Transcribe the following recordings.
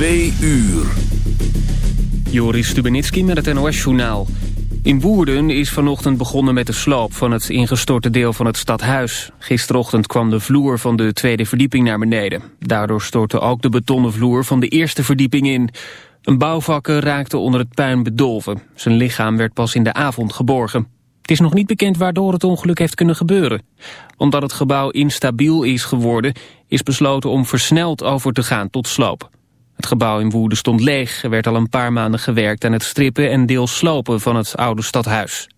Twee uur. Joris Stubenitski met het NOS-journaal. In Woerden is vanochtend begonnen met de sloop van het ingestorte deel van het stadhuis. Gisterochtend kwam de vloer van de tweede verdieping naar beneden. Daardoor stortte ook de betonnen vloer van de eerste verdieping in. Een bouwvakker raakte onder het puin bedolven. Zijn lichaam werd pas in de avond geborgen. Het is nog niet bekend waardoor het ongeluk heeft kunnen gebeuren. Omdat het gebouw instabiel is geworden, is besloten om versneld over te gaan tot sloop. Het gebouw in Woerden stond leeg. Er werd al een paar maanden gewerkt aan het strippen en deels slopen van het oude stadhuis.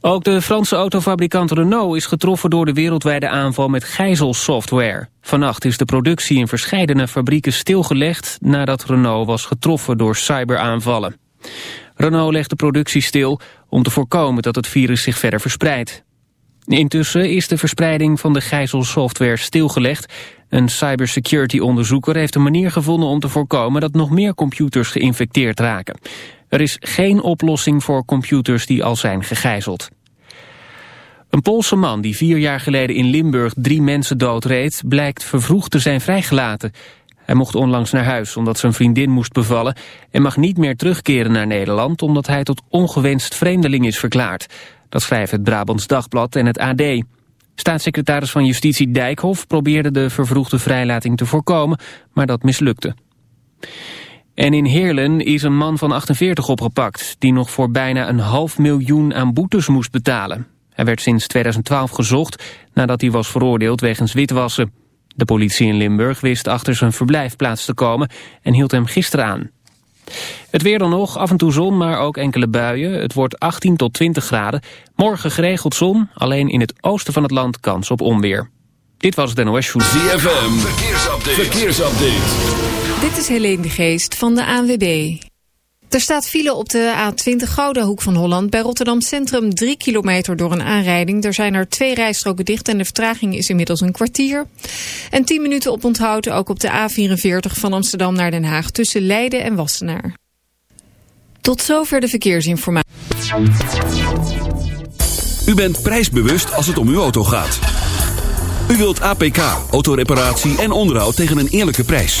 Ook de Franse autofabrikant Renault is getroffen door de wereldwijde aanval met gijzelsoftware. Vannacht is de productie in verscheidene fabrieken stilgelegd nadat Renault was getroffen door cyberaanvallen. Renault legt de productie stil om te voorkomen dat het virus zich verder verspreidt. Intussen is de verspreiding van de gijzelsoftware stilgelegd. Een cybersecurity-onderzoeker heeft een manier gevonden om te voorkomen dat nog meer computers geïnfecteerd raken. Er is geen oplossing voor computers die al zijn gegijzeld. Een Poolse man die vier jaar geleden in Limburg drie mensen doodreed... blijkt vervroegd te zijn vrijgelaten. Hij mocht onlangs naar huis omdat zijn vriendin moest bevallen... en mag niet meer terugkeren naar Nederland... omdat hij tot ongewenst vreemdeling is verklaard. Dat schrijft het Brabants Dagblad en het AD. Staatssecretaris van Justitie Dijkhoff probeerde de vervroegde vrijlating te voorkomen, maar dat mislukte. En in Heerlen is een man van 48 opgepakt... die nog voor bijna een half miljoen aan boetes moest betalen. Hij werd sinds 2012 gezocht nadat hij was veroordeeld wegens witwassen. De politie in Limburg wist achter zijn verblijfplaats te komen en hield hem gisteren aan. Het weer dan nog, af en toe zon, maar ook enkele buien. Het wordt 18 tot 20 graden. Morgen geregeld zon, alleen in het oosten van het land kans op onweer. Dit was het NOS. ZFM, verkeersupdate. verkeersupdate. Dit is Helene de Geest van de ANWB. Er staat file op de A20 Gouden Hoek van Holland. Bij Rotterdam Centrum 3 kilometer door een aanrijding. Er zijn er twee rijstroken dicht en de vertraging is inmiddels een kwartier. En 10 minuten op onthoud ook op de A44 van Amsterdam naar Den Haag... tussen Leiden en Wassenaar. Tot zover de verkeersinformatie. U bent prijsbewust als het om uw auto gaat. U wilt APK, autoreparatie en onderhoud tegen een eerlijke prijs.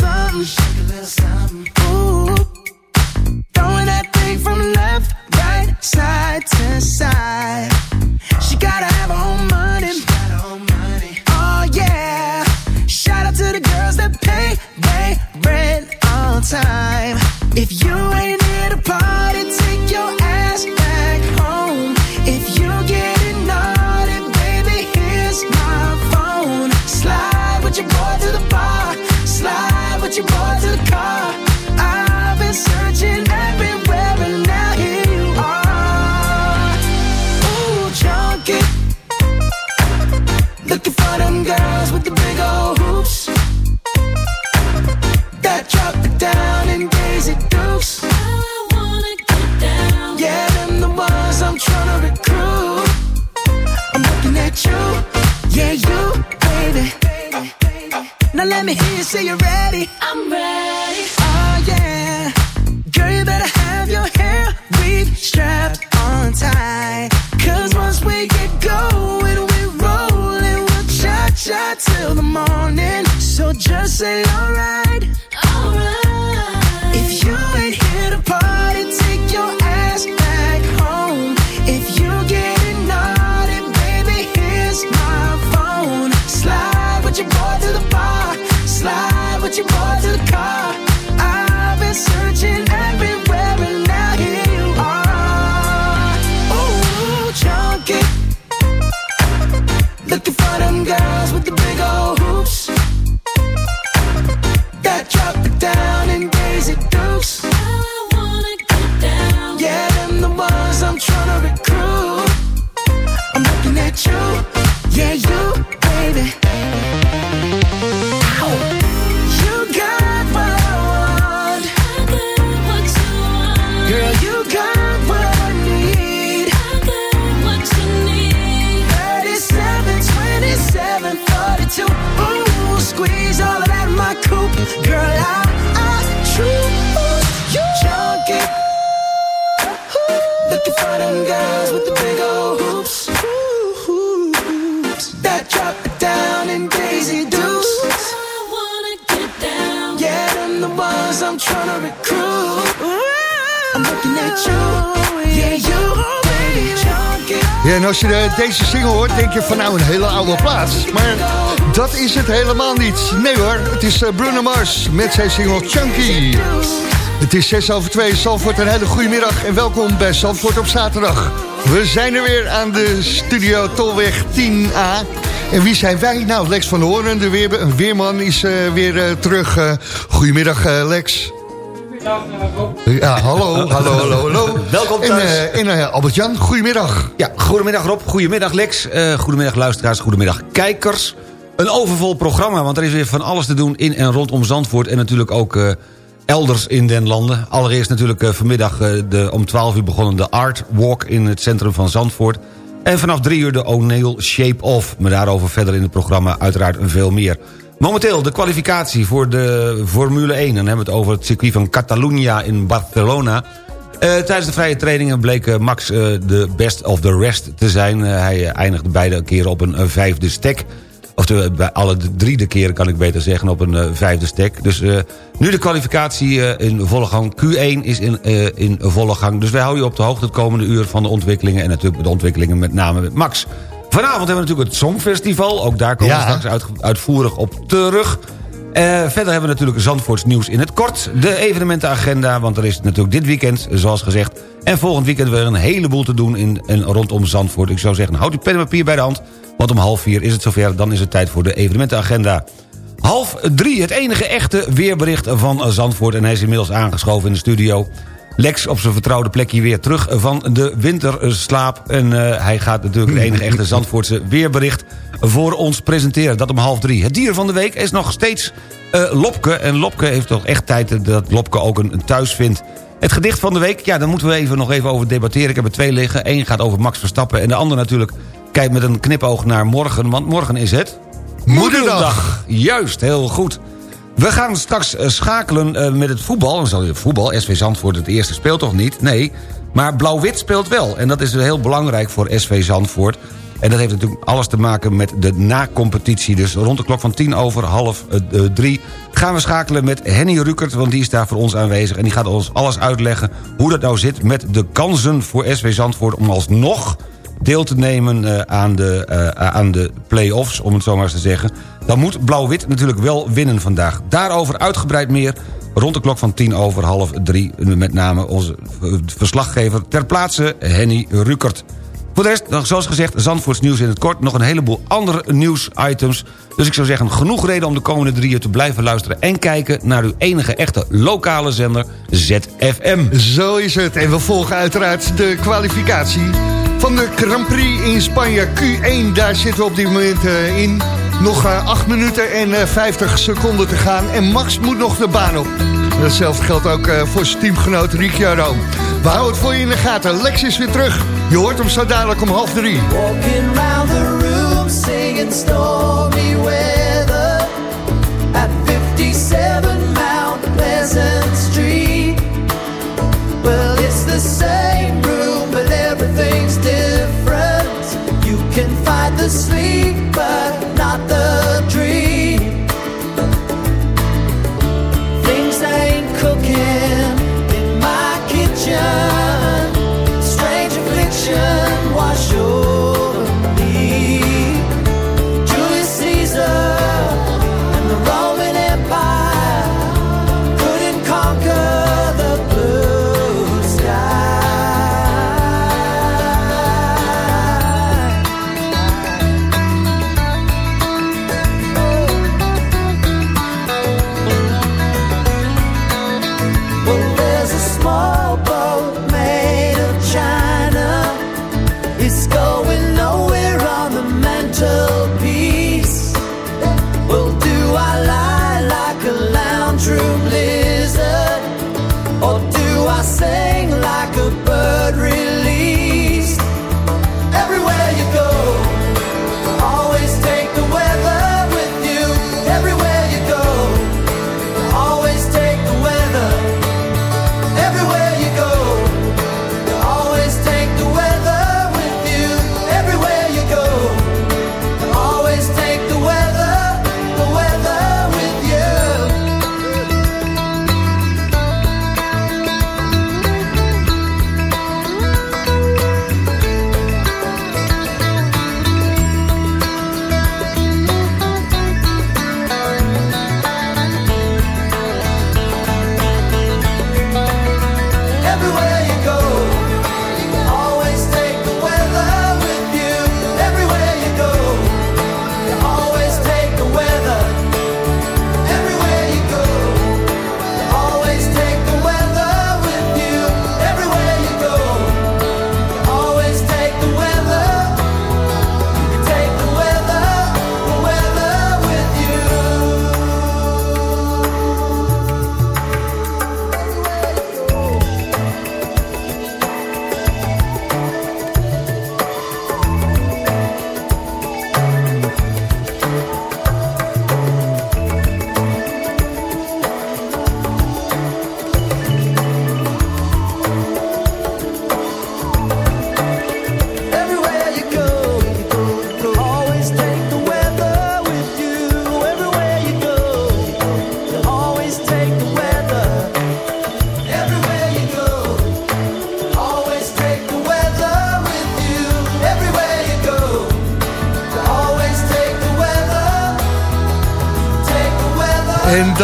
Something. Shake a little something. Ooh. Throwing that thing from left, right, side to side. Als je de, deze single hoort, denk je van nou een hele oude plaats. Maar dat is het helemaal niet. Nee hoor, het is eh, Bruno Mars met zijn single Chunky. Het is 6 over 2, Zandvoort, een hele goede middag en welkom bij Zandvoort op zaterdag. We zijn er weer aan de studio Tolweg 10A. En wie zijn wij? Nou, Lex van Hoorn, de weer, weerman, is uh, weer terug. Goedemiddag, Lex. Ja, hallo, hallo, hallo, hallo. Welkom thuis. En, en Albert-Jan, goedemiddag. Ja, goedemiddag Rob, goedemiddag Lex, goedemiddag luisteraars, goedemiddag kijkers. Een overvol programma, want er is weer van alles te doen in en rondom Zandvoort... en natuurlijk ook elders in den landen. Allereerst natuurlijk uh, vanmiddag uh, de om 12 uur begonnen de Art Walk in het centrum van Zandvoort. En vanaf 3 uur de O'Neill Shape Off. Maar daarover verder in het programma uiteraard veel meer. Momenteel de kwalificatie voor de Formule 1. Dan hebben we het over het circuit van Catalunya in Barcelona. Uh, tijdens de vrije trainingen bleek Max de best of the rest te zijn. hij eindigde beide keren op een vijfde stek. Of bij alle drie de keren kan ik beter zeggen op een vijfde stek. Dus nu de kwalificatie in volle gang. Q1 is in, in volle gang. Dus wij houden je op de hoogte het komende uur van de ontwikkelingen. En natuurlijk de ontwikkelingen met name met Max. Vanavond hebben we natuurlijk het Songfestival. Ook daar komen ja. we straks uit, uitvoerig op terug. verder hebben we natuurlijk Zandvoorts nieuws in het kort. De evenementenagenda, want er is natuurlijk dit weekend, zoals gezegd... en volgend weekend weer een heleboel te doen in en rondom Zandvoort. Ik zou zeggen, houd uw pen en papier bij de hand... Want om half vier is het zover, dan is het tijd voor de evenementenagenda. Half drie, het enige echte weerbericht van Zandvoort... en hij is inmiddels aangeschoven in de studio. Lex op zijn vertrouwde plekje weer terug van de winterslaap. En uh, hij gaat natuurlijk het enige echte Zandvoortse weerbericht voor ons presenteren. Dat om half drie. Het dier van de week is nog steeds uh, Lopke. En Lopke heeft toch echt tijd dat Lopke ook een, een thuis vindt. Het gedicht van de week, ja, daar moeten we even, nog even over debatteren. Ik heb er twee liggen. Eén gaat over Max Verstappen en de ander natuurlijk Kijk met een knipoog naar morgen, want morgen is het... Moederdag. Juist, heel goed. We gaan straks eh, schakelen eh, met het voetbal. Voetbal, SV Zandvoort het eerste speelt toch niet? Nee, maar Blauw-Wit speelt wel. En dat is heel belangrijk voor SV Zandvoort. En dat heeft natuurlijk alles te maken met de na-competitie. Dus rond de klok van tien over half uh, drie gaan we schakelen met Henny Rukert... want die is daar voor ons aanwezig. En die gaat ons alles uitleggen hoe dat nou zit met de kansen voor SV Zandvoort... om alsnog deel te nemen aan de, aan de play-offs, om het zo maar eens te zeggen... dan moet Blauw-Wit natuurlijk wel winnen vandaag. Daarover uitgebreid meer rond de klok van tien over half drie... met name onze verslaggever ter plaatse, Henny Rukert. Voor de rest, zoals gezegd, Zandvoorts nieuws in het kort... nog een heleboel andere nieuwsitems. Dus ik zou zeggen, genoeg reden om de komende drie uur te blijven luisteren... en kijken naar uw enige echte lokale zender ZFM. Zo is het. En we volgen uiteraard de kwalificatie van de Grand Prix in Spanje. Q1, daar zitten we op dit moment uh, in. Nog uh, 8 minuten en uh, 50 seconden te gaan. En Max moet nog de baan op. Hetzelfde geldt ook uh, voor zijn teamgenoot Ricciardo. We houden het voor je in de gaten. Lex is weer terug. Je hoort hem zo dadelijk om half drie. Walking round the room, singing stormy weather. At 57 Mount Pleasant Street. Well, it's the same room, but everything's different. You can find the sleep, but not the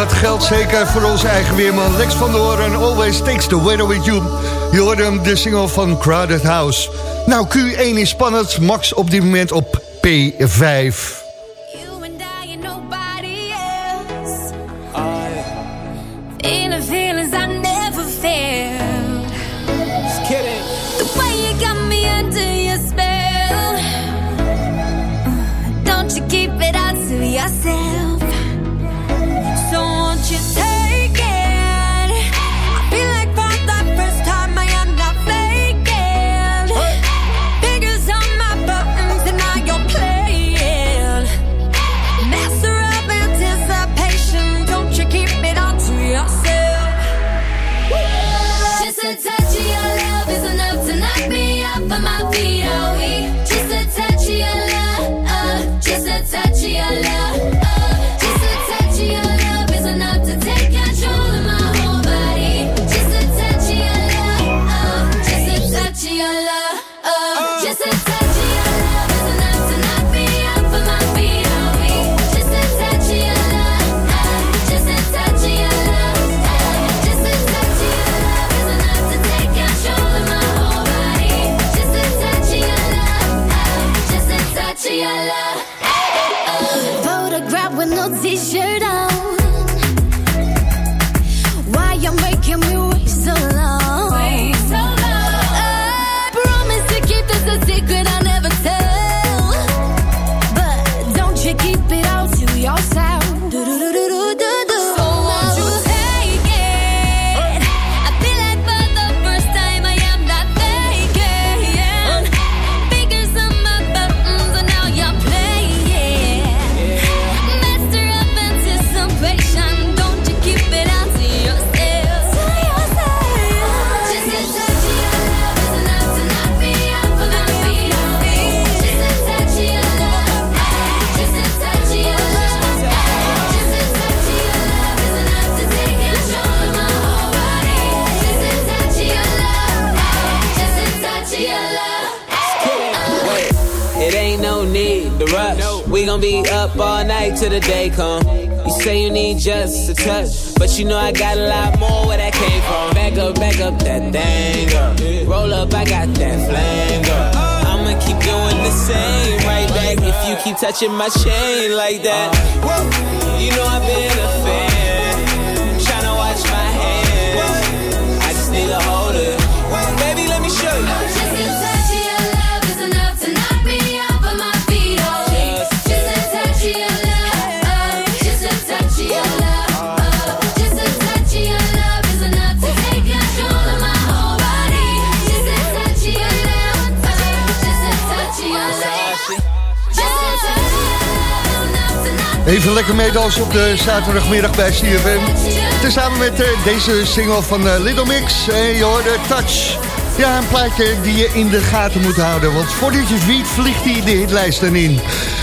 dat geldt zeker voor onze eigen weerman Lex van der Hoorn. Always takes the weather with you. Je hoorde hem de single van Crowded House. Nou, Q1 is spannend. Max op dit moment op P5. It ain't no need to rush. We gon' be up all night till the day come. You say you need just a touch, but you know I got a lot more where that came from. Back up, back up that thing, girl. Roll up, I got that flame. I'ma keep doing the same right back if you keep touching my chain like that. You know I've been a fan, tryna watch my hands. I just need a holder. Even lekker meedansen op de zaterdagmiddag bij CFM. Tezamen met eh, deze single van eh, Little Mix. En je hoorde Touch. Ja, een plaatje die je in de gaten moet houden. Want voordat je weet vliegt hij de hitlijsten in.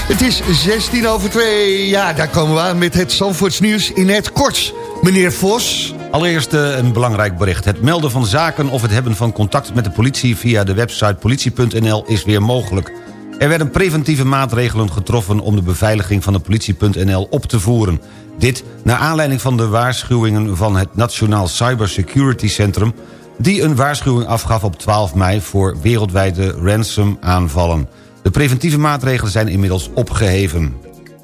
Het is 16 over 2. Ja, daar komen we aan met het Zandvoorts nieuws in het kort. Meneer Vos. Allereerst eh, een belangrijk bericht. Het melden van zaken of het hebben van contact met de politie... via de website politie.nl is weer mogelijk. Er werden preventieve maatregelen getroffen... om de beveiliging van de politie.nl op te voeren. Dit naar aanleiding van de waarschuwingen van het Nationaal Cybersecurity Centrum... die een waarschuwing afgaf op 12 mei voor wereldwijde ransom-aanvallen. De preventieve maatregelen zijn inmiddels opgeheven.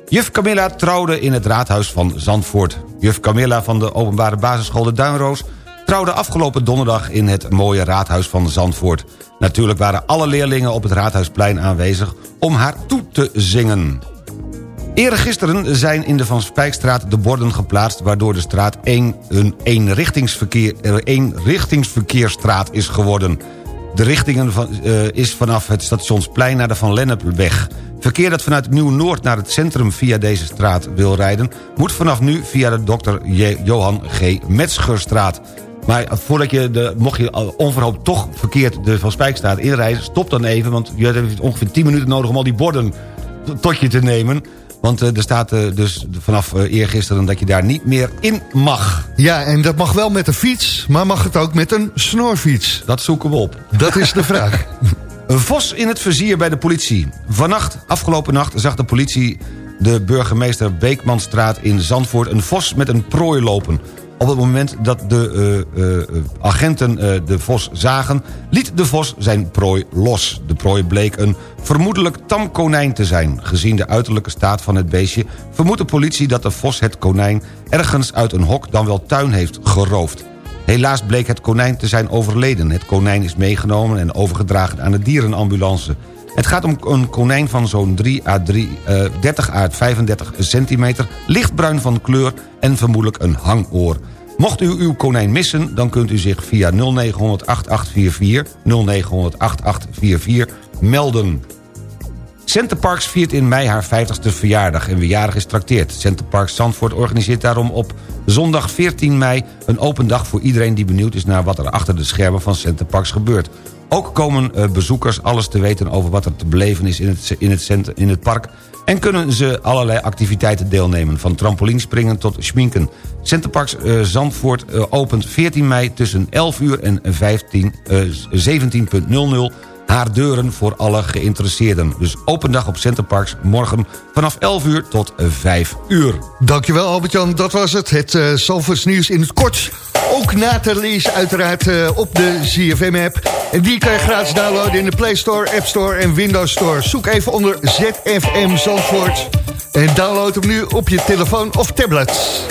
Juf Camilla trouwde in het raadhuis van Zandvoort. Juf Camilla van de openbare basisschool De Duinroos... trouwde afgelopen donderdag in het mooie raadhuis van Zandvoort. Natuurlijk waren alle leerlingen op het raadhuisplein aanwezig... om haar toe te zingen. Eergisteren zijn in de Van Spijkstraat de borden geplaatst... waardoor de straat één- een eenrichtingsverkeer, er eenrichtingsverkeersstraat is geworden. De richtingen van, eh, is vanaf het Stationsplein naar de Van Lennepweg. Verkeer dat vanuit Nieuw-Noord naar het centrum via deze straat wil rijden... moet vanaf nu via de Dr. J. Johan G. Metzgerstraat. Maar voordat je, de, mocht je al onverhoopt toch verkeerd de Van Spijkstraat inrijden... stop dan even, want je hebt ongeveer 10 minuten nodig om al die borden tot je te nemen... Want eh, er staat eh, dus vanaf eh, eergisteren dat je daar niet meer in mag. Ja, en dat mag wel met een fiets, maar mag het ook met een snorfiets? Dat zoeken we op. Dat is de vraag. Een vos in het vizier bij de politie. Vannacht, afgelopen nacht, zag de politie de burgemeester Beekmanstraat in Zandvoort... een vos met een prooi lopen. Op het moment dat de uh, uh, agenten uh, de vos zagen... liet de vos zijn prooi los. De prooi bleek een vermoedelijk tam konijn te zijn. Gezien de uiterlijke staat van het beestje... vermoedt de politie dat de vos het konijn... ergens uit een hok dan wel tuin heeft geroofd. Helaas bleek het konijn te zijn overleden. Het konijn is meegenomen en overgedragen aan de dierenambulance. Het gaat om een konijn van zo'n 3 à 3, uh, 30 à 35 centimeter... lichtbruin van kleur en vermoedelijk een hangoor. Mocht u uw konijn missen, dan kunt u zich via 0900 8844... 0900 8844 melden. Centerparks viert in mei haar 50ste verjaardag en wie is trakteert. Centerparks Zandvoort organiseert daarom op zondag 14 mei... een open dag voor iedereen die benieuwd is naar wat er achter de schermen van Centerparks gebeurt. Ook komen uh, bezoekers alles te weten over wat er te beleven is in het, in het, in het park... en kunnen ze allerlei activiteiten deelnemen, van trampolinspringen tot schminken. Centerparks uh, Zandvoort uh, opent 14 mei tussen 11 uur en 15, 17.00 haar deuren voor alle geïnteresseerden. Dus open dag op Centerparks morgen vanaf 11 uur tot 5 uur. Dankjewel Albert-Jan, dat was het. Het uh, nieuws in het kort. Ook na te lezen uiteraard uh, op de ZFM-app. En die kan je gratis downloaden in de Play Store, App Store en Windows Store. Zoek even onder ZFM Zandvoort. En download hem nu op je telefoon of tablet.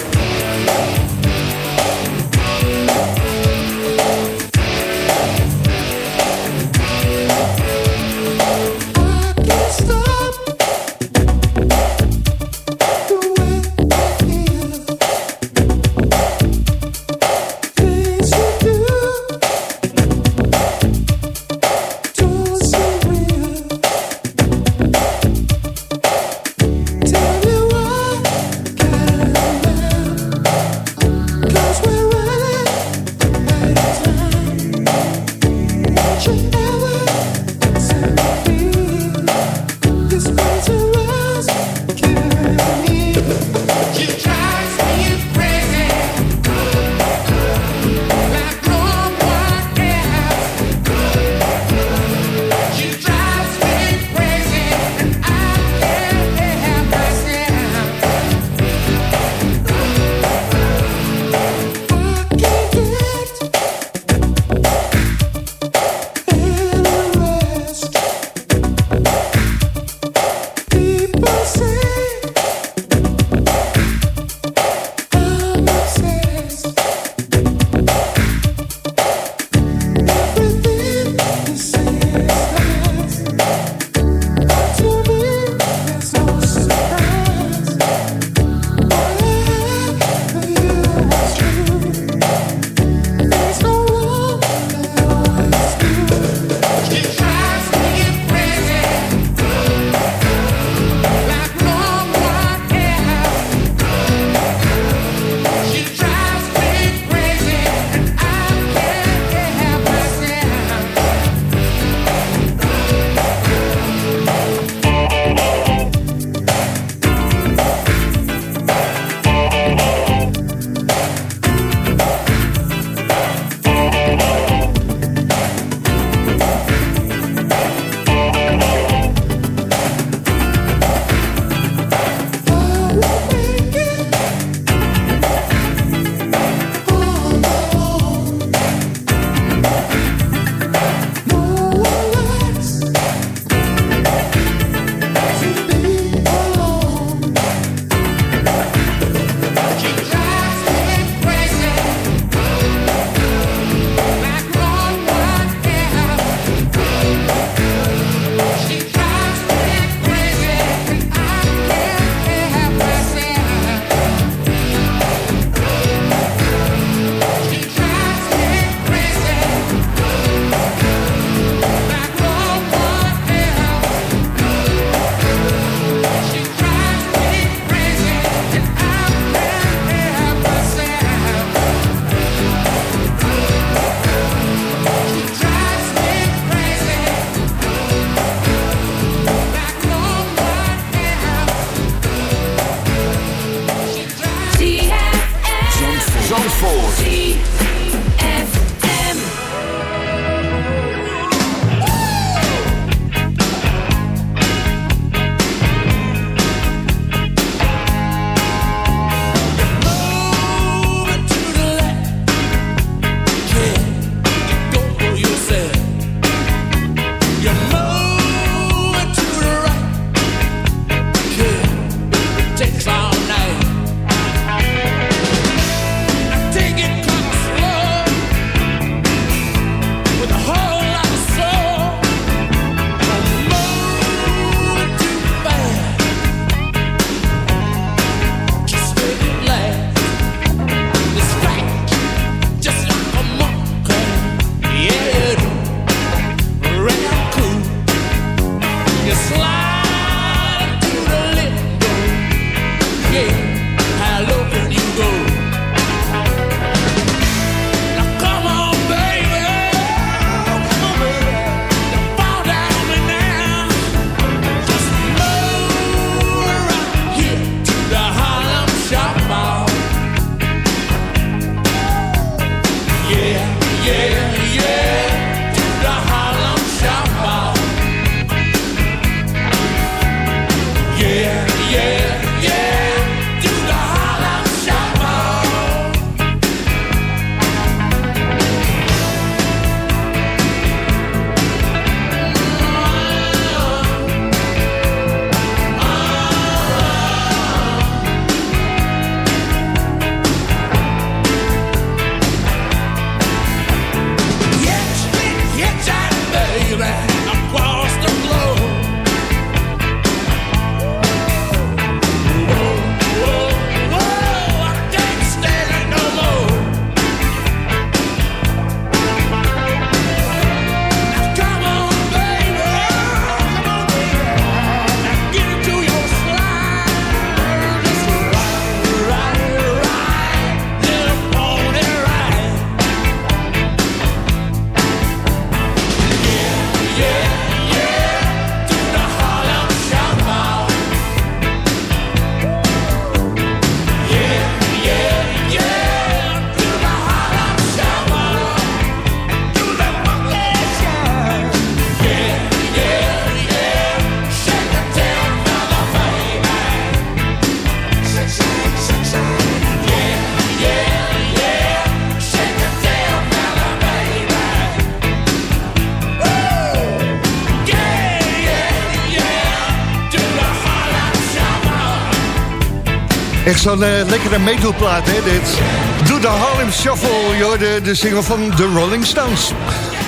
Zo'n eh, lekkere meedoelplaat, hè, dit. Doe de Harlem Shuffle, joh, de, de single van The Rolling Stones.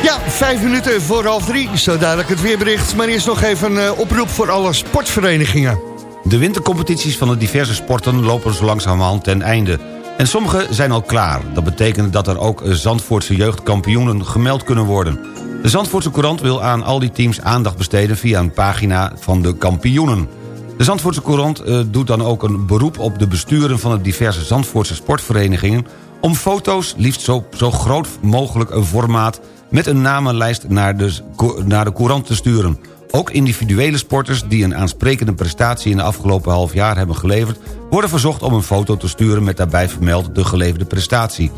Ja, vijf minuten voor half drie, zo dadelijk het weerbericht. Maar eerst nog even een eh, oproep voor alle sportverenigingen. De wintercompetities van de diverse sporten lopen zo langzamerhand ten einde. En sommige zijn al klaar. Dat betekent dat er ook Zandvoortse jeugdkampioenen gemeld kunnen worden. De Zandvoortse Courant wil aan al die teams aandacht besteden... via een pagina van de kampioenen. De Zandvoortse Courant eh, doet dan ook een beroep op de besturen... van de diverse Zandvoortse sportverenigingen... om foto's, liefst zo, zo groot mogelijk een formaat... met een namenlijst naar de, naar de Courant te sturen. Ook individuele sporters die een aansprekende prestatie... in de afgelopen half jaar hebben geleverd... worden verzocht om een foto te sturen met daarbij vermeld de geleverde prestatie.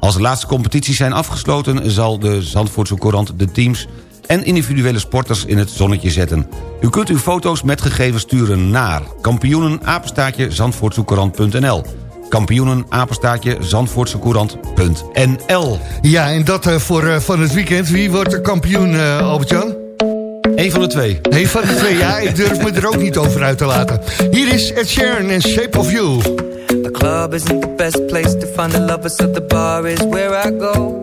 Als de laatste competities zijn afgesloten... zal de Zandvoortse Courant de teams en individuele sporters in het zonnetje zetten. U kunt uw foto's met gegevens sturen naar kampioenenapenstaatje zandvoortsecourant.nl kampioenenapenstaatje zandvoortsecourant.nl Ja, en dat eh, voor eh, van het weekend. Wie wordt de kampioen, eh, Albert-Jan? Eén van de twee. Een van de twee, ja, ik durf me er ook niet over uit te laten. Hier is Ed Sheeran en Shape of You. The club isn't the best place to find the lovers, so the bar is where I go.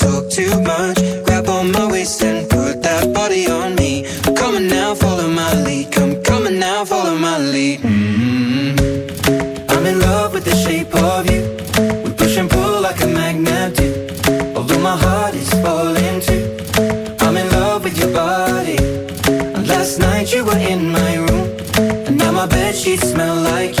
sheets smell like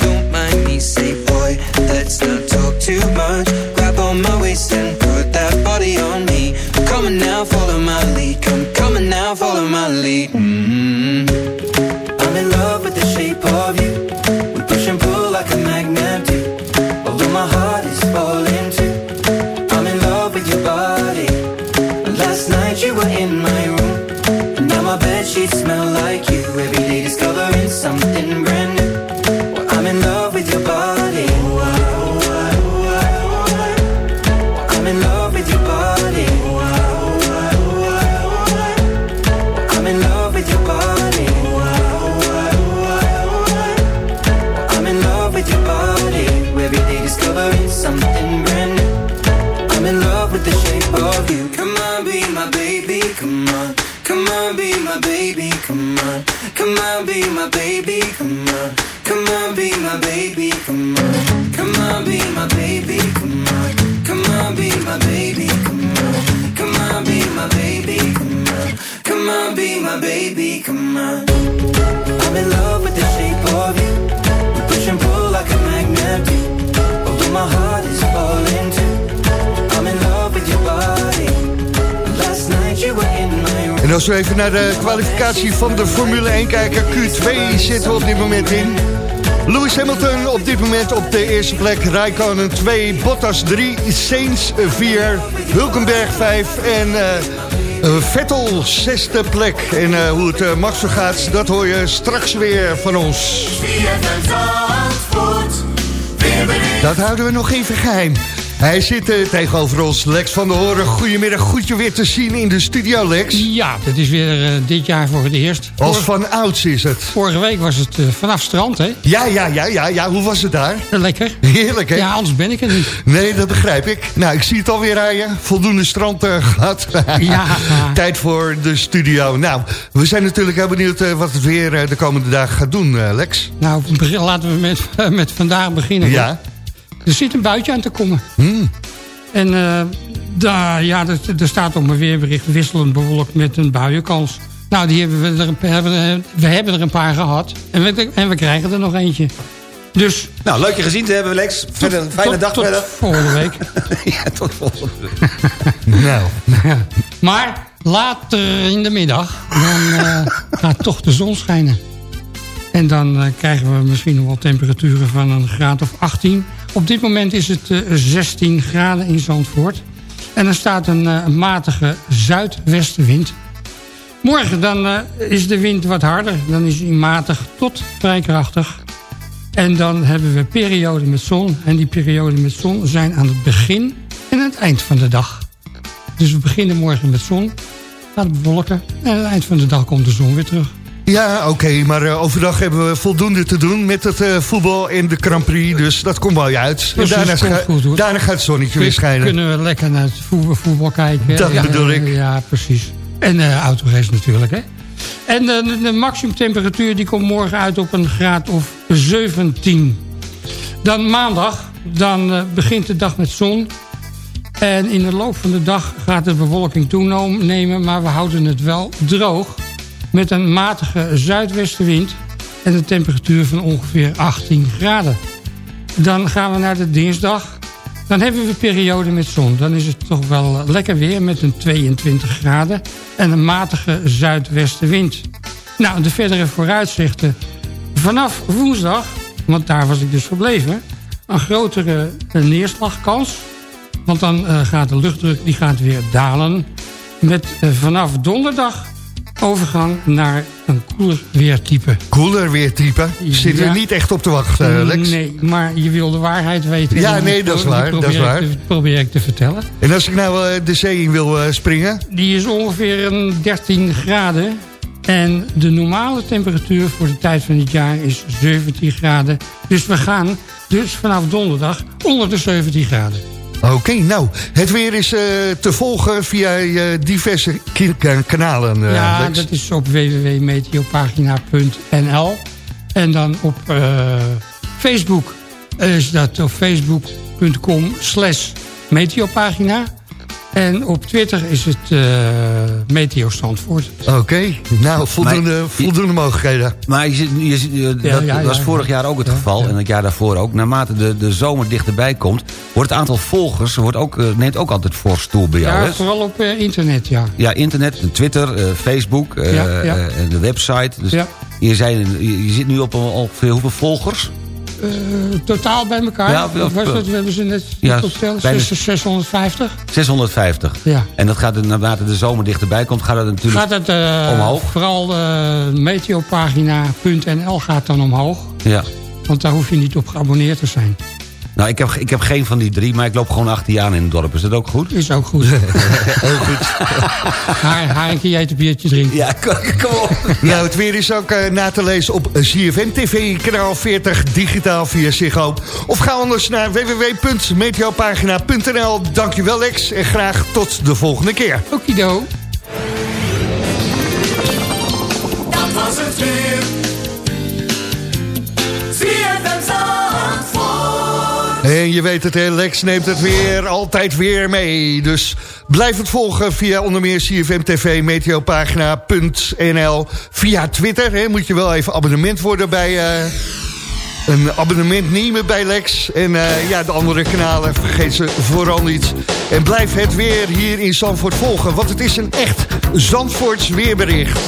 En als we even naar de kwalificatie van de Formule 1 kijken, Q2 zitten we op dit moment in. Lewis Hamilton op dit moment op de eerste plek, Raikkonen 2, Bottas 3, Sainz 4, Hulkenberg 5 en eh, Vettel zesde plek. En eh, hoe het uh, Max zo gaat, dat hoor je straks weer van ons. Dat houden we nog even geheim. Hij zit eh, tegenover ons, Lex van der Horen. Goedemiddag, goed je weer te zien in de studio, Lex. Ja, dat is weer eh, dit jaar voor het eerst. Als van ouds is het. vorige week was het eh, vanaf strand, hè? Ja, ja, ja, ja, ja. Hoe was het daar? Lekker. Heerlijk, hè? Ja, anders ben ik er niet. Nee, dat begrijp ik. Nou, ik zie het alweer aan je. Voldoende strand eh, gehad. Ja. Tijd voor de studio. Nou, we zijn natuurlijk heel benieuwd wat het weer de komende dagen gaat doen, Lex. Nou, laten we met, met vandaag beginnen. Ja. Er zit een buitje aan te komen. Hmm. En eh, daar, ja, er, er staat op mijn weerbericht wisselend bewolkt met een buienkans. Nou, die hebben we, er, een- hebben, er- we hebben er een paar gehad. En we, en we krijgen er nog eentje. Dus Nou, leuk je gezien te hebben, Lex. Verder, een fijne tot, dag tot verder. volgende week. ja, tot volgende Nou, Maar later in de middag, dan eh, gaat toch de zon schijnen. En dan eh, krijgen we misschien nog wel temperaturen van een graad of 18. Op dit moment is het eh, 16 graden in Zandvoort. En er staat een eh, matige zuidwestenwind. Morgen dan eh, is de wind wat harder. Dan is hij matig tot vrij krachtig. En dan hebben we perioden met zon. En die perioden met zon zijn aan het begin en aan het eind van de dag. Dus we beginnen morgen met zon. Gaat bewolken. En aan het eind van de dag komt de zon weer terug. Ja, oké. maar eh, overdag hebben we voldoende te doen met het eh, voetbal en de Grand Prix. Dus dat komt wel je uit. En daarna, goed, daarna gaat het zonnetje weer schijnen. kunnen we lekker naar het voetbal, voetbal kijken. Dat En, bedoel ik. Ja, precies. En autorace natuurlijk, hè. En de, de maximumtemperatuur die komt morgen uit op een graad of 17. Dan maandag, dan begint de dag met zon. En in de loop van de dag gaat de bewolking toenemen... maar we houden het wel droog... met een matige zuidwestenwind... en een temperatuur van ongeveer 18 graden. Dan gaan we naar de dinsdag. Dan hebben we een periode met zon. Dan is het toch wel lekker weer met een 22 graden... en een matige zuidwestenwind. Nou, de verdere vooruitzichten. Vanaf woensdag, want daar was ik dus gebleven... een grotere neerslagkans... Want dan eh, gaat de luchtdruk die gaat weer dalen. Met eh, vanaf donderdag overgang naar een koeler weertype. Koeler weer type. Zitten Ja. we niet echt op te wachten, eh, Lex. Nee, maar je wil de waarheid weten. Ja, nee, dat is waar, dat is probeer waar. ik te- probeer ik te vertellen. En als ik nou eh, de zee in wil eh, springen... Die is ongeveer een 13 graden. En de normale temperatuur voor de tijd van het jaar is 17 graden. Dus we gaan dus vanaf donderdag onder de 17 graden. Oké, nou, het weer is eh, te volgen via eh, diverse ka- kanalen, eh, ja, Lex. dat is op www.meteopagina.nl. En dan op eh, Facebook is dat op facebook.com slash meteopagina. En op Twitter is het eh Meteo Zandvoort. Oké, nou, voldoende, Maar- voldoende mogelijkheden. Maar je, je, ziet- je- Ja, dat ja, was ja. vorig jaar ook het Ja, geval. ja. En het jaar daarvoor ook. Naarmate de, de zomer dichterbij komt... wordt het aantal volgers wordt ook, eh, neemt ook altijd voor stoel bij jou. Ja, hè? vooral op eh, internet, ja. Ja, internet, Twitter, Facebook, Ja, ja. en de website. Dus Ja. je, zijn, je, je zit nu op, op hoeveel volgers? Eh, totaal bij elkaar. Ja, Wat was? We hebben ze net Ja, ja, opgesteld. bijna- 650. 650. Ja. En dat gaat er, naarmate de zomer dichterbij komt, gaat het natuurlijk... Gaat het eh, Omhoog? vooral eh meteopagina.nl gaat dan omhoog. Ja. Want daar hoef je niet op geabonneerd te zijn. Nou, ik heb, ik heb geen van die drie, maar ik loop gewoon achter je aan in het dorp. Is dat ook goed? Is ook goed. Heel goed. Haar, haar een keer een biertje drinken. Ja, kom, kom op. Nou, het weer is ook eh, na te lezen op ZFM TV, kanaal 40, digitaal via Ziggo. Of ga anders naar www.meteopagina.nl. Dankjewel Lex en graag tot de volgende keer. Okido. Dat was het weer. En je weet het, Lex neemt het weer altijd weer mee. Dus blijf het volgen via onder meer CFM TV, meteopagina.nl. Via Twitter hè, moet je wel even abonnement worden bij... eh, een abonnement nemen bij Lex. En eh, ja, de andere kanalen, vergeet ze vooral niet. En blijf het weer hier in Zandvoort volgen. Want het is een echt Zandvoorts weerbericht.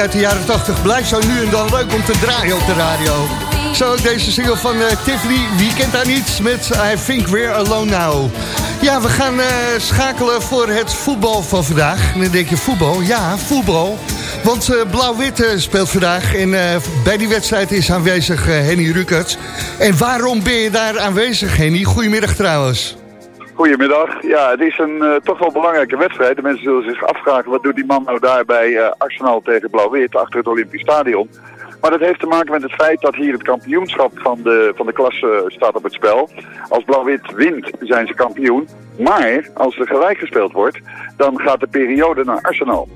Uit de jaren 80 blijft zo nu en dan leuk om te draaien op de radio. Zo ook deze single van eh, Tiffany, wie kent daar niets, met I Think We're Alone Now. Ja, we gaan eh, schakelen voor het voetbal van vandaag. En dan denk je, voetbal? Ja, voetbal. Want eh, Blauw-Wit speelt vandaag en bij die wedstrijd is aanwezig Henny Rukerts. En waarom ben je daar aanwezig, Henny? Goedemiddag trouwens. Goedemiddag. Ja, het is een eh, toch wel belangrijke wedstrijd. De mensen zullen zich afvragen, wat doet die man nou daar bij eh, Arsenal tegen Blauw-Wit achter het Olympisch Stadion? Maar dat heeft te maken met het feit dat hier het kampioenschap van de, van de klasse staat op het spel. Als Blauw-Wit wint, zijn ze kampioen. Maar als er gelijk gespeeld wordt, dan gaat de periode naar Arsenal.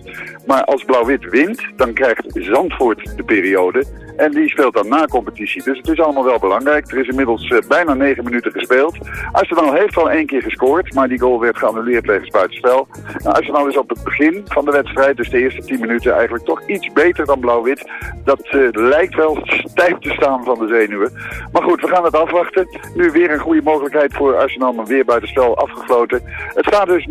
Maar als Blauw-Wit wint, dan krijgt Zandvoort de periode. En die speelt dan na competitie. Dus het is allemaal wel belangrijk. Er is inmiddels eh, bijna negen minuten gespeeld. Arsenal heeft al één keer gescoord, maar die goal werd geannuleerd wegens buitenspel. Nou, Arsenal is op het begin van de wedstrijd, dus de eerste tien minuten, eigenlijk toch iets beter dan Blauw-Wit. Dat eh, lijkt wel stijf te staan van de zenuwen. Maar goed, we gaan het afwachten. Nu weer een goede mogelijkheid voor Arsenal, maar weer buitenspel afgefloten. Het staat dus 0-0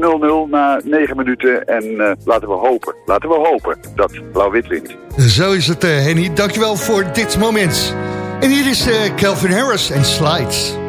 na minuten en eh, laten we hopen, laten we hopen dat Blauw-Wit wint. Zo is het, eh, Henny. Dankjewel voor dit moment. En hier is eh, Calvin Harris en Slides.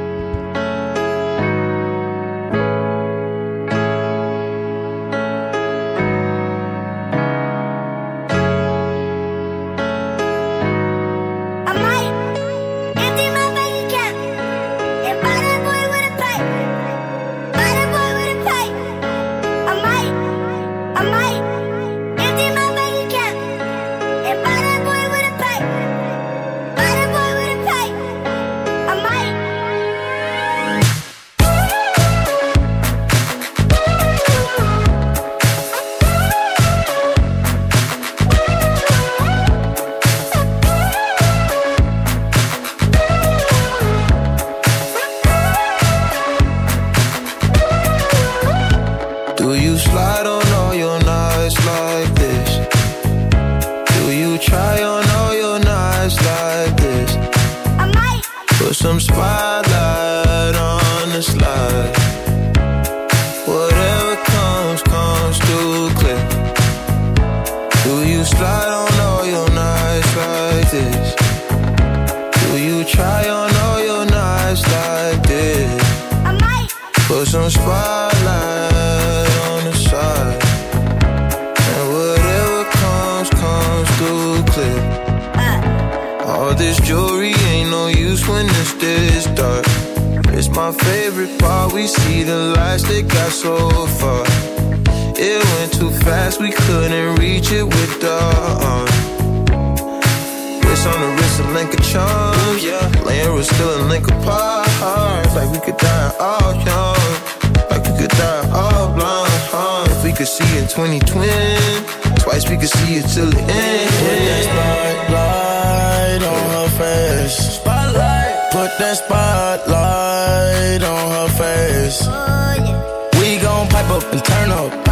2020, twice we could see it till the end. Put that spotlight on her face. Spotlight. Put that spotlight on her face. Oh, we gon' pipe up and turn up.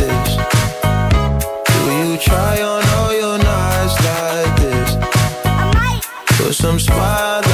Do you try on all your nights like this? Put some spotlight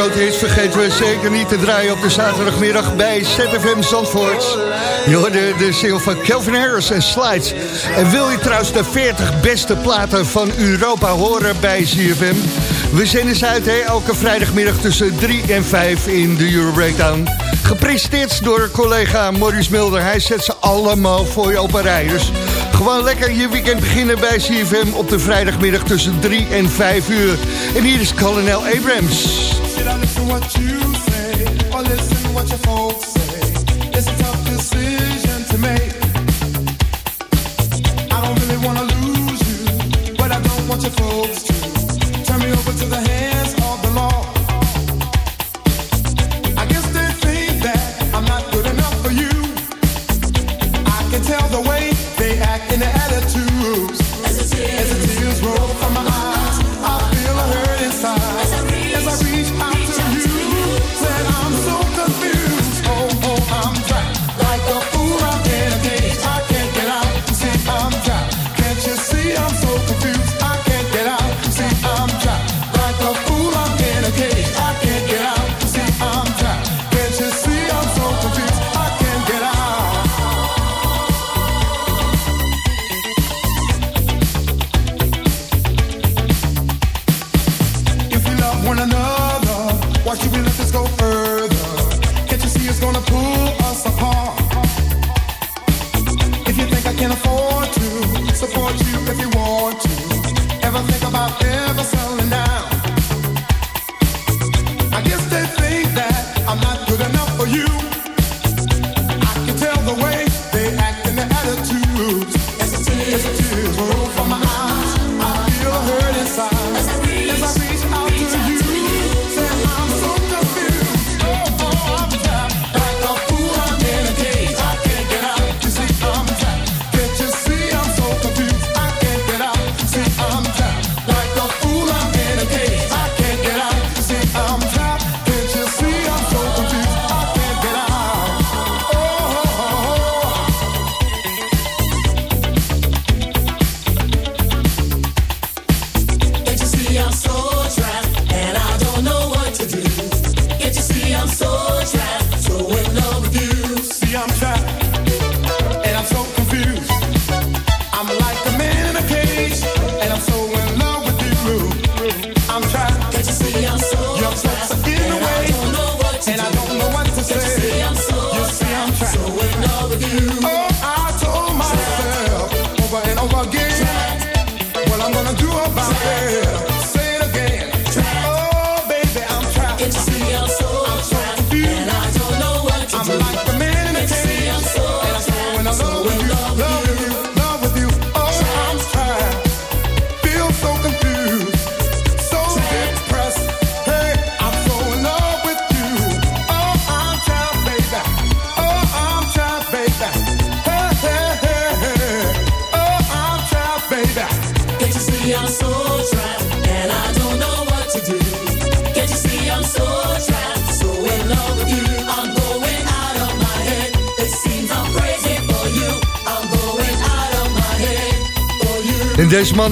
grote hits vergeten we zeker niet te draaien op de zaterdagmiddag bij ZFM Zandvoort. Je hoorde de single van Kelvin Harris en Slides. En wil je trouwens de 40 beste platen van Europa horen bij ZFM? We zenden ze uit hè, elke vrijdagmiddag tussen 3 en 5 in de Euro Breakdown. Gepresenteerd door collega Maurice Mulder. Hij zet ze allemaal voor je op rij. Dus gewoon lekker je weekend beginnen bij CFM op de vrijdagmiddag tussen 3 en 5 uur. En hier is Colonel Abrams.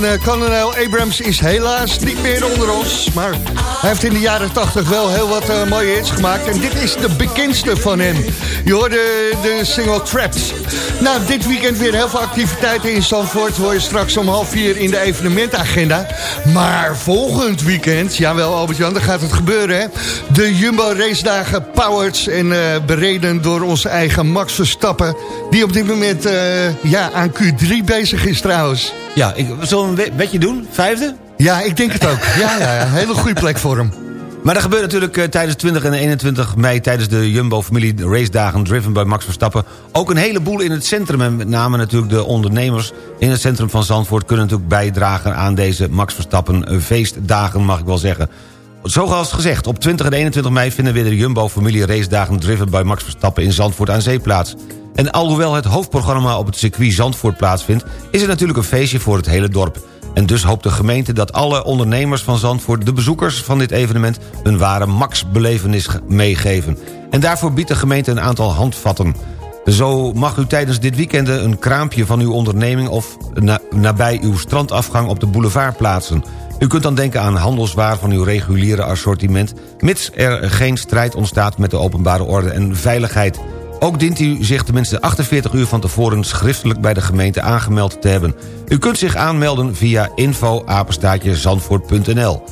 Man, eh, Abrams, is helaas niet meer onder ons. Maar hij heeft in de jaren 80 wel heel wat eh, mooie hits gemaakt. En dit is de bekendste van hem. Je hoorde de single Trapped. Nou, dit weekend weer heel veel activiteiten in Zandvoort. Hoor je straks om half vier in de evenementagenda. Maar volgend weekend, jawel Albert-Jan, dan gaat het gebeuren hè. De Jumbo Race Dagen powered en eh, bereden door onze eigen Max Verstappen. Die op dit moment eh, ja, aan Q3 bezig is trouwens. Ja, ik, zullen we een we- wetje doen? Vijfde? Ja, ik denk het ook. Ja, ja, ja. hele goede plek voor hem. Maar er gebeurt natuurlijk eh, tijdens 20 en 21 mei... tijdens de Jumbo-familie Race Dagen Driven bij Max Verstappen... ook een heleboel in het centrum. En met name natuurlijk de ondernemers in het centrum van Zandvoort... kunnen natuurlijk bijdragen aan deze Max Verstappen feestdagen, mag ik wel zeggen. Zoals gezegd, op 20 en 21 mei vinden weer de Jumbo-familie Race Dagen Driven bij Max Verstappen in Zandvoort aan Zee plaats. En alhoewel het hoofdprogramma op het circuit Zandvoort plaatsvindt... is het natuurlijk een feestje voor het hele dorp. En dus hoopt de gemeente dat alle ondernemers van Zandvoort... de bezoekers van dit evenement een ware Max-belevenis ge- meegeven. En daarvoor biedt de gemeente een aantal handvatten. Zo mag u tijdens dit weekend een kraampje van uw onderneming... of na- nabij uw strandafgang op de boulevard plaatsen. U kunt dan denken aan handelswaar van uw reguliere assortiment... mits er geen strijd ontstaat met de openbare orde en veiligheid. Ook dient u zich tenminste 48 uur van tevoren schriftelijk bij de gemeente aangemeld te hebben. U kunt zich aanmelden via info-zandvoort.nl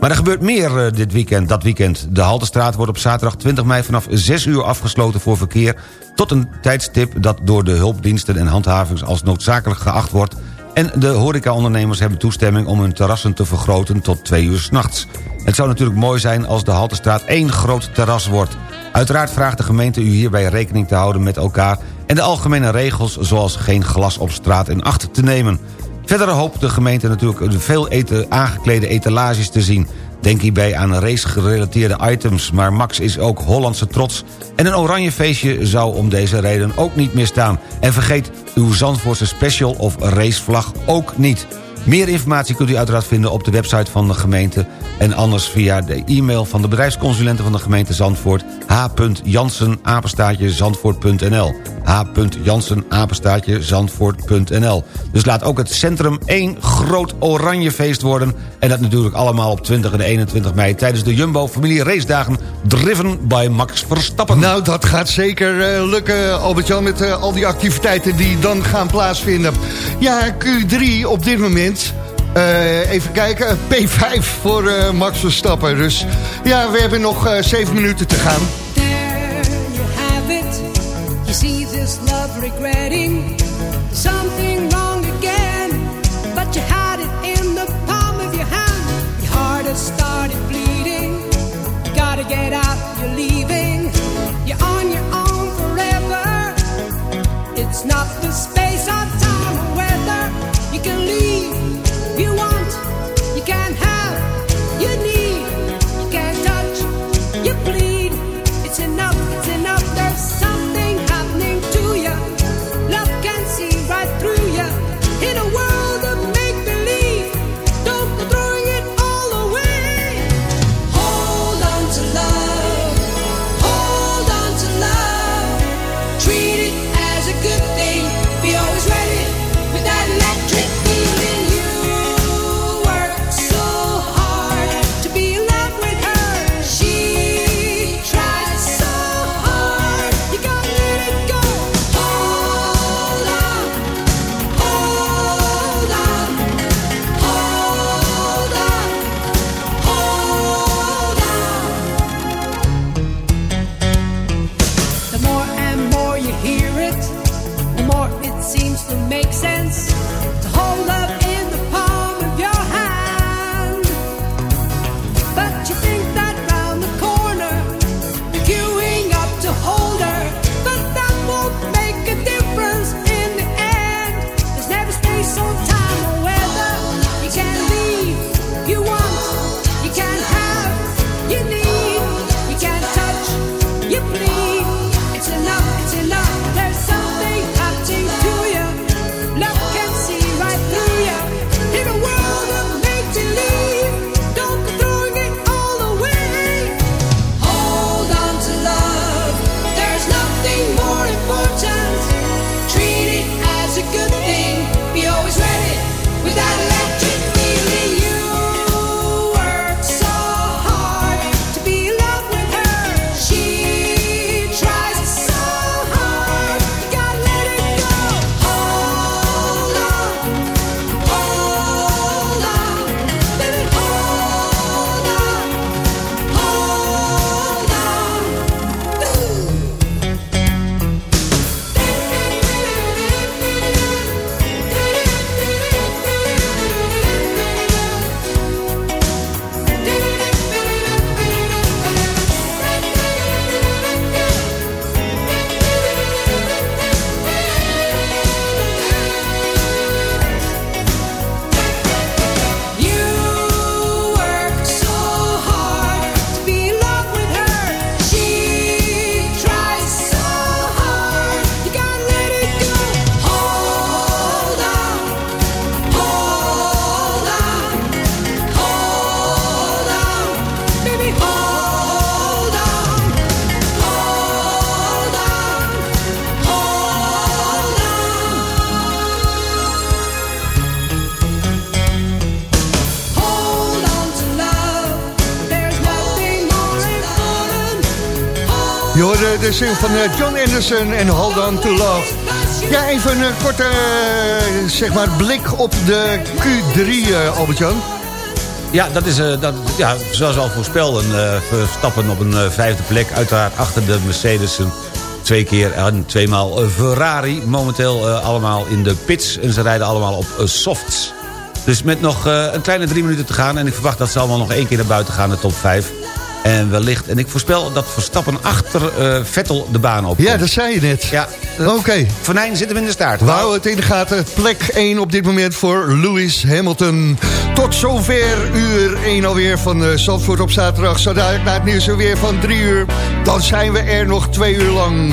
maar er gebeurt meer eh, dit weekend, dat weekend. De Haltestraat wordt op zaterdag 20 mei vanaf 6 uur afgesloten voor verkeer... tot een tijdstip dat door de hulpdiensten en handhavings als noodzakelijk geacht wordt... en de horecaondernemers hebben toestemming om hun terrassen te vergroten tot 2 uur s'nachts. Het zou natuurlijk mooi zijn als de Haltestraat één groot terras wordt. Uiteraard vraagt de gemeente u hierbij rekening te houden met elkaar... en de algemene regels zoals geen glas op straat in acht te nemen... Verder hoopt de gemeente natuurlijk veel eten, aangeklede etalages te zien. Denk hierbij aan race-gerelateerde items, maar Max is ook Hollandse trots... en een oranje feestje zou om deze reden ook niet meer staan. En vergeet uw Zandvoortse special of racevlag ook niet. Meer informatie kunt u uiteraard vinden op de website van de gemeente... en anders via de e-mail van de bedrijfsconsulenten van de gemeente Zandvoort... h.jansen, apenstaatje, zandvoort.nl h.jansen, apenstaatje, zandvoort.nl Dus laat ook het centrum één groot oranje feest worden... en dat natuurlijk allemaal op 20 en 21 mei... tijdens de Jumbo-familie racedagen driven by Max Verstappen. Nou, dat gaat zeker eh, lukken, Albert-Jan, met eh, al die activiteiten die dan gaan plaatsvinden. Ja, Q3 op dit moment... eh, even kijken, P5 voor eh, Max Verstappen. Dus ja, we hebben nog eh, zeven minuten te gaan. you have it. You see this love regretting something wrong again, but you had it in the palm of your hand. Your heart has started bleeding. You gotta get out, you're leaving. You're on your own forever. It's not the space hoorde de zin van eh, John Anderson en Hold On To Love. Ja, even een korte eh, zeg maar blik op de Q3, eh, Albert-Jan. Ja, dat is, eh, dat, ja, zoals al voorspelden, eh Verstappen op een eh, vijfde plek. Uiteraard achter de Mercedes een twee keer en tweemaal eh, Ferrari. Momenteel eh, allemaal in de pits en ze rijden allemaal op eh, softs. Dus met nog eh, een kleine drie minuten te gaan... en ik verwacht dat ze allemaal nog één keer naar buiten gaan, de top 5. En wellicht, en ik voorspel dat Verstappen achter eh, Vettel de baan op. Ja, dat zei je net. Ja. Oké. Venijn zit hem in de staart. We houden het in de gaten. Plek 1 op dit moment voor Lewis Hamilton. Tot zover uur 1 alweer van uh, Zandvoort op zaterdag. Zo dadelijk na het nieuws weer van 3 uur. Dan zijn we er nog 2 uur lang.